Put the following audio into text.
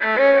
Bye.